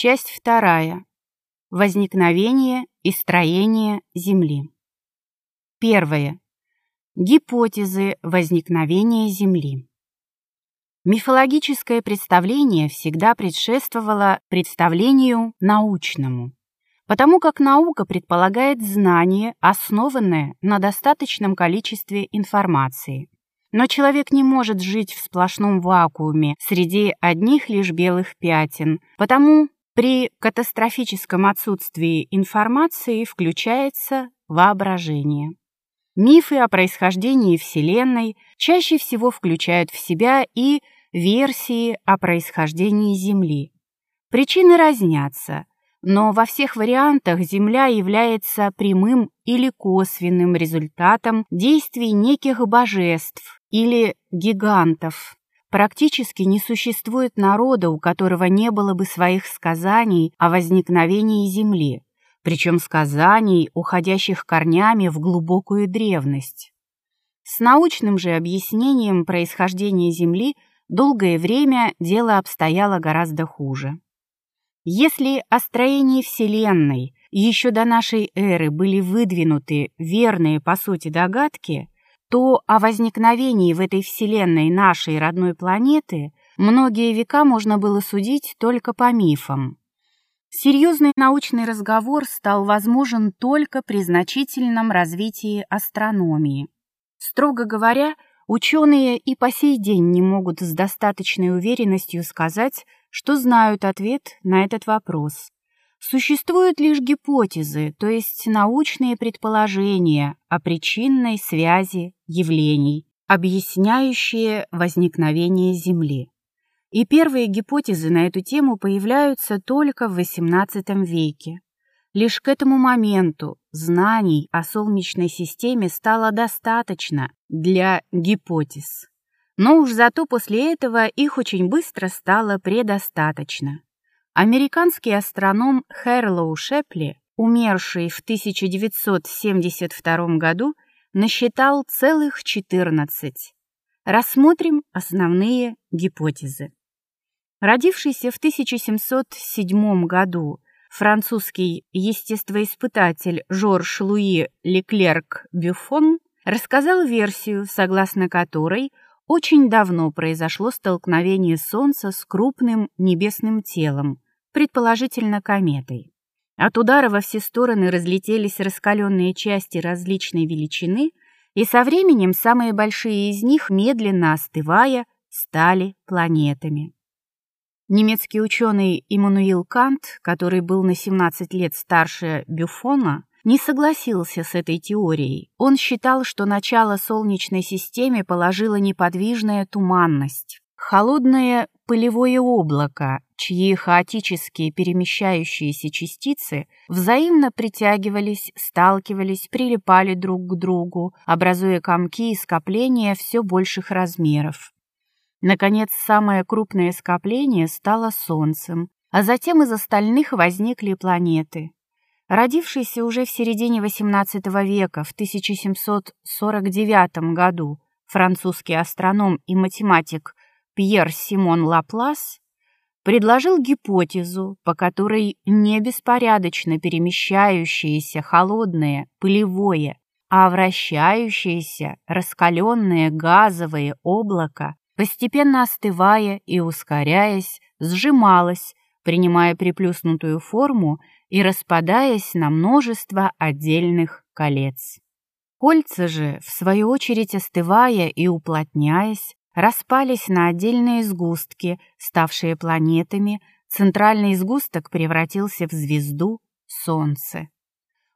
Часть вторая. Возникновение и строение Земли. Первое. Гипотезы возникновения Земли. Мифологическое представление всегда предшествовало представлению научному, потому как наука предполагает знание, основанное на достаточном количестве информации. Но человек не может жить в сплошном вакууме среди одних лишь белых пятен, потому при катастрофическом отсутствии информации включается воображение. Мифы о происхождении Вселенной чаще всего включают в себя и версии о происхождении Земли. Причины разнятся, но во всех вариантах Земля является прямым или косвенным результатом действий неких божеств или гигантов, Практически не существует народа, у которого не было бы своих сказаний о возникновении Земли, причем сказаний, уходящих корнями в глубокую древность. С научным же объяснением происхождения Земли долгое время дело обстояло гораздо хуже. Если о строении Вселенной еще до нашей эры были выдвинуты верные по сути догадки, то о возникновении в этой Вселенной нашей родной планеты многие века можно было судить только по мифам. Серьезный научный разговор стал возможен только при значительном развитии астрономии. Строго говоря, ученые и по сей день не могут с достаточной уверенностью сказать, что знают ответ на этот вопрос. Существуют лишь гипотезы, то есть научные предположения о причинной связи явлений, объясняющие возникновение Земли. И первые гипотезы на эту тему появляются только в XVIII веке. Лишь к этому моменту знаний о Солнечной системе стало достаточно для гипотез. Но уж зато после этого их очень быстро стало предостаточно. Американский астроном Хэрлоу Шепли, умерший в 1972 году, насчитал целых 14. Рассмотрим основные гипотезы. Родившийся в 1707 году французский естествоиспытатель Жорж Луи Леклерк Бюфон рассказал версию, согласно которой очень давно произошло столкновение Солнца с крупным небесным телом, предположительно кометой. От удара во все стороны разлетелись раскаленные части различной величины, и со временем самые большие из них, медленно остывая, стали планетами. Немецкий ученый Иммануил Кант, который был на 17 лет старше Бюфона, не согласился с этой теорией. Он считал, что начало Солнечной системе положила неподвижная туманность. Холодное пылевое облако, чьи хаотические перемещающиеся частицы взаимно притягивались, сталкивались, прилипали друг к другу, образуя комки и скопления все больших размеров. Наконец, самое крупное скопление стало Солнцем, а затем из остальных возникли планеты. Родившийся уже в середине XVIII века, в 1749 году, французский астроном и математик Пьер Симон Лаплас предложил гипотезу, по которой не беспорядочно перемещающееся холодное пылевое, а вращающееся раскаленное газовое облако, постепенно остывая и ускоряясь, сжималось, принимая приплюснутую форму и распадаясь на множество отдельных колец. Кольца же, в свою очередь остывая и уплотняясь, распались на отдельные сгустки, ставшие планетами, центральный сгусток превратился в звезду Солнце.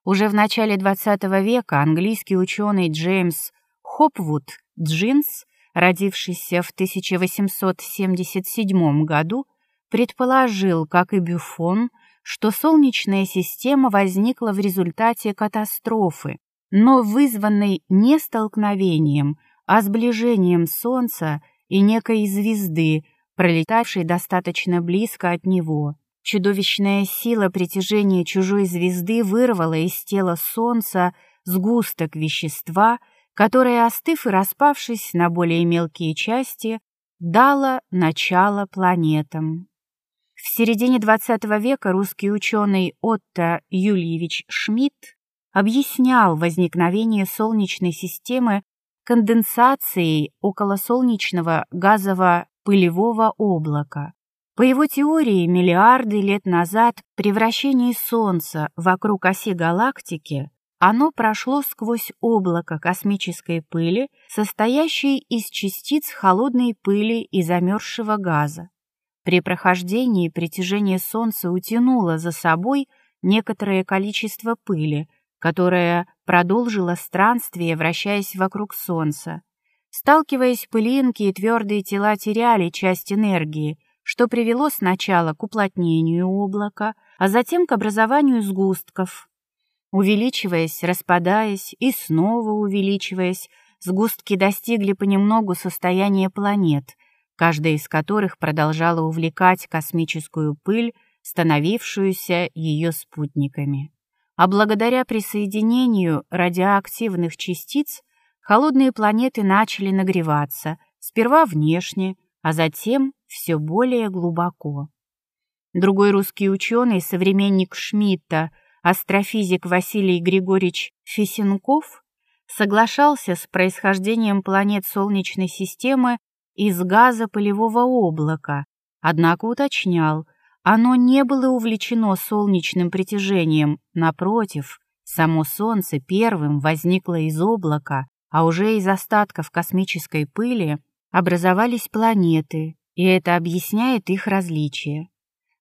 Уже в начале XX века английский ученый Джеймс Хопвуд Джинс, родившийся в 1877 году, предположил, как и Бюфон, что Солнечная система возникла в результате катастрофы, но вызванной не столкновением, а сближением Солнца и некой звезды, пролетавшей достаточно близко от него. Чудовищная сила притяжения чужой звезды вырвала из тела Солнца сгусток вещества, которое, остыв и распавшись на более мелкие части, дало начало планетам. В середине XX века русский ученый Отто Юльевич Шмидт объяснял возникновение Солнечной системы конденсацией околосолнечного газово-пылевого облака. По его теории, миллиарды лет назад при вращении Солнца вокруг оси галактики оно прошло сквозь облако космической пыли, состоящей из частиц холодной пыли и замерзшего газа. При прохождении притяжение Солнца утянуло за собой некоторое количество пыли, которое продолжило странствие, вращаясь вокруг Солнца. Сталкиваясь, пылинки и твердые тела теряли часть энергии, что привело сначала к уплотнению облака, а затем к образованию сгустков. Увеличиваясь, распадаясь и снова увеличиваясь, сгустки достигли понемногу состояния планет, каждая из которых продолжала увлекать космическую пыль, становившуюся ее спутниками. А благодаря присоединению радиоактивных частиц холодные планеты начали нагреваться, сперва внешне, а затем все более глубоко. Другой русский ученый, современник Шмидта, астрофизик Василий Григорьевич Фесенков, соглашался с происхождением планет Солнечной системы из газа пылевого облака, однако уточнял, оно не было увлечено солнечным притяжением, напротив, само Солнце первым возникло из облака, а уже из остатков космической пыли образовались планеты, и это объясняет их различие.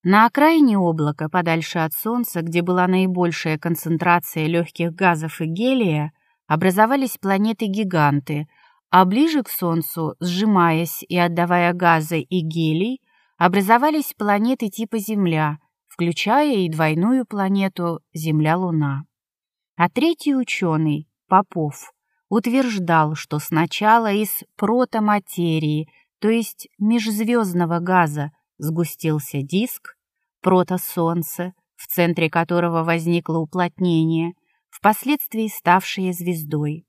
На окраине облака, подальше от Солнца, где была наибольшая концентрация легких газов и гелия, образовались планеты-гиганты, а ближе к Солнцу, сжимаясь и отдавая газы и гелий, образовались планеты типа Земля, включая и двойную планету Земля-Луна. А третий ученый, Попов, утверждал, что сначала из протоматерии, то есть межзвездного газа, сгустился диск, протосолнце, в центре которого возникло уплотнение, впоследствии ставшее звездой.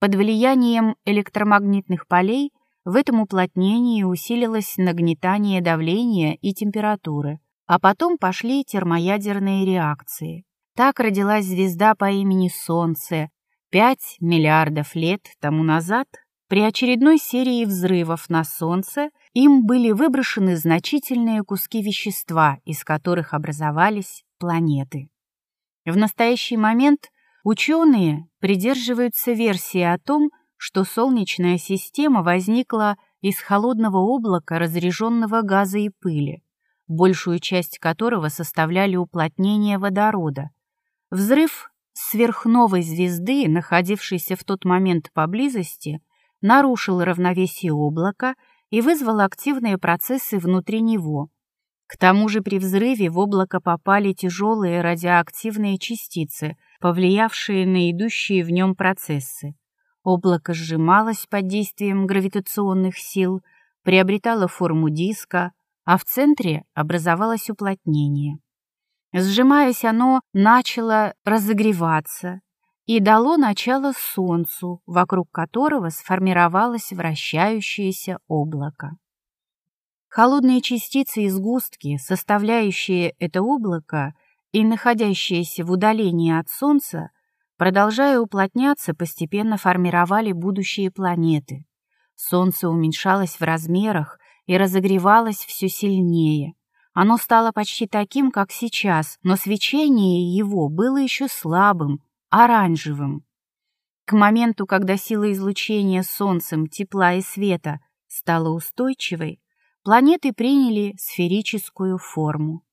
Под влиянием электромагнитных полей в этом уплотнении усилилось нагнетание давления и температуры, а потом пошли термоядерные реакции. Так родилась звезда по имени Солнце, Пять миллиардов лет тому назад при очередной серии взрывов на Солнце им были выброшены значительные куски вещества, из которых образовались планеты. В настоящий момент ученые придерживаются версии о том, что Солнечная система возникла из холодного облака разреженного газа и пыли, большую часть которого составляли уплотнения водорода. Взрыв сверхновой звезды, находившейся в тот момент поблизости, нарушил равновесие облака и вызвал активные процессы внутри него. К тому же при взрыве в облако попали тяжелые радиоактивные частицы, повлиявшие на идущие в нем процессы. Облако сжималось под действием гравитационных сил, приобретало форму диска, а в центре образовалось уплотнение. Сжимаясь, оно начало разогреваться и дало начало Солнцу, вокруг которого сформировалось вращающееся облако. Холодные частицы и сгустки, составляющие это облако и находящиеся в удалении от Солнца, продолжая уплотняться, постепенно формировали будущие планеты. Солнце уменьшалось в размерах и разогревалось все сильнее. Оно стало почти таким, как сейчас, но свечение его было еще слабым, оранжевым. К моменту, когда сила излучения солнцем, тепла и света стала устойчивой, планеты приняли сферическую форму.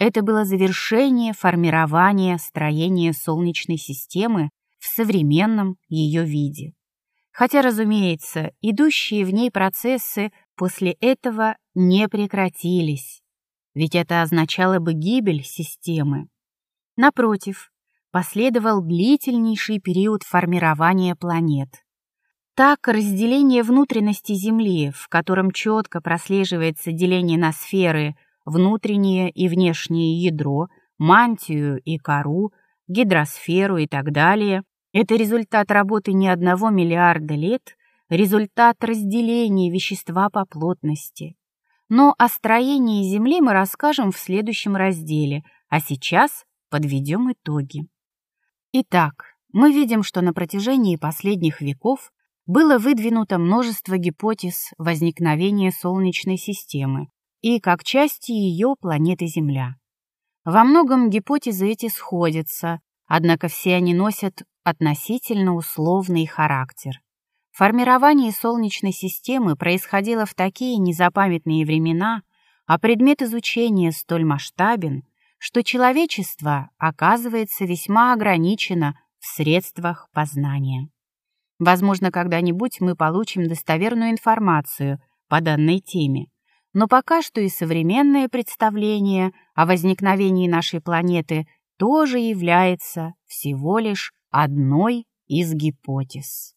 Это было завершение формирования строения Солнечной системы в современном ее виде. Хотя, разумеется, идущие в ней процессы после этого не прекратились ведь это означало бы гибель системы. Напротив, последовал длительнейший период формирования планет. Так, разделение внутренности Земли, в котором четко прослеживается деление на сферы, внутреннее и внешнее ядро, мантию и кору, гидросферу и так далее, это результат работы не одного миллиарда лет, результат разделения вещества по плотности. Но о строении Земли мы расскажем в следующем разделе, а сейчас подведем итоги. Итак, мы видим, что на протяжении последних веков было выдвинуто множество гипотез возникновения Солнечной системы и, как части ее, планеты Земля. Во многом гипотезы эти сходятся, однако все они носят относительно условный характер. Формирование Солнечной системы происходило в такие незапамятные времена, а предмет изучения столь масштабен, что человечество оказывается весьма ограничено в средствах познания. Возможно, когда-нибудь мы получим достоверную информацию по данной теме, но пока что и современное представление о возникновении нашей планеты тоже является всего лишь одной из гипотез.